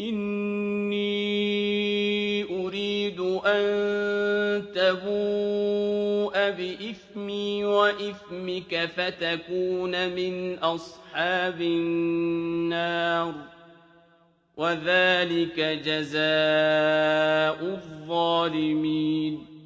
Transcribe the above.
إِنِّي أُرِيدُ أَن تَبُوءَ بِإِثْمِي وَإِثْمِكَ فَتَكُونَ مِنْ أَصْحَابِ النَّارِ ۚ. وَذَٰلِكَ جَزَاءُ الظَّالِمِينَ.